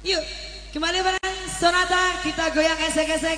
Yuk, kembali bareng Sonata, kita goyang esek-esek.